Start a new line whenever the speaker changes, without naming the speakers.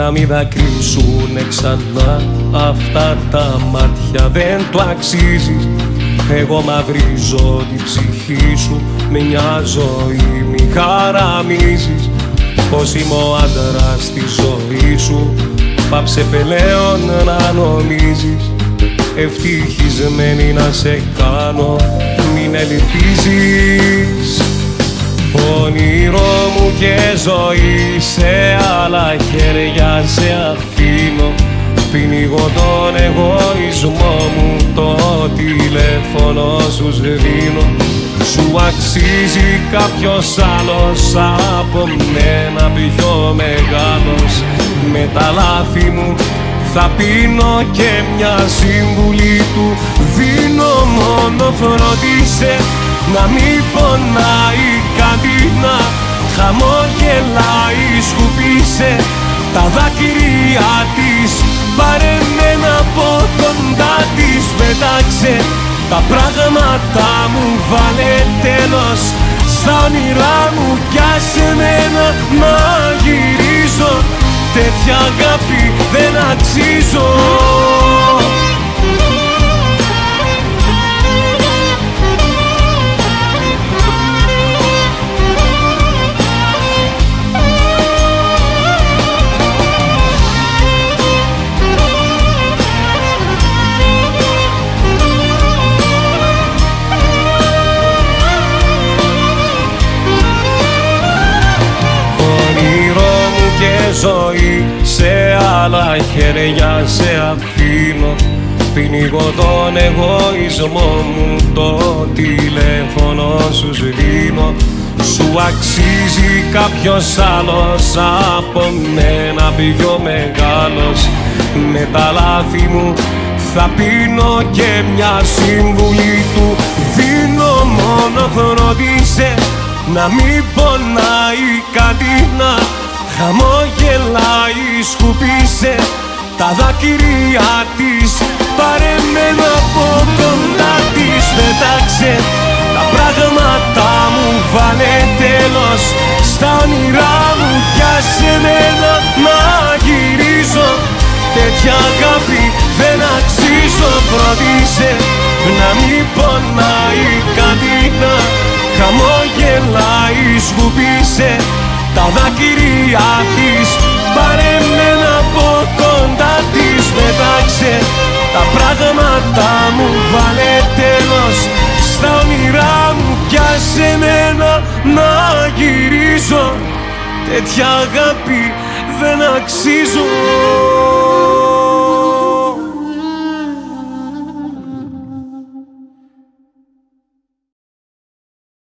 να μην δακρύσουνε ξανά αυτά τα μάτια. Δεν το αξίζεις. Εγώ μαυρίζω την ψυχή σου με μια ζωή μη χαραμίζεις. Πως είμαι ο άντρας στη ζωή σου πάψε πελέον να νομίζεις. Ευτυχισμένη να σε κάνω μην ελπίζεις. Όνειρό μου και ζωή σε άλλα χέρια σε αφήνω. Πνίγω τον εγωισμό μου το τηλέφωνο σου σβήνω. Σου αξίζει κάποιος άλλος από μένα πιο μεγάλος. Με τα λάθη μου θα πίνω και μια σύμβουλη του. Δίνω μόνο φροντίσε να μην πονάει κάτι να χαμογελάει σκουπίσε τα δάκρυα της πάρε μένα από κοντά της πετάξε τα πράγματα μου βάλε τέλος. Στα όνειρά μου πιάσε μένα να γυρίζω τέτοια αγάπη ζωή σε άλλα χέρια σε αφήνω. Πνίγω τον εγωισμό μου το τηλέφωνο σου σβήνω. Σου αξίζει κάποιος άλλος από μένα πιο μεγάλος. Με τα λάθη μου θα πίνω και μια σύμβουλη του. Δίνω μόνο φροντίσε να μην πονάει κάτι να Χαμογελάει, σκουπίσε τα δάκρυα της. Πάρε μένα από κοντά της Πετάξε τα πράγματα μου Βάλε τέλος. Στα όνειρά μου Πιάσε μένα να γυρίζω. Τέτοια αγάπη δεν αξίζω Φροντίσε να μην πονάει Τέτοια αγάπη δεν αξίζω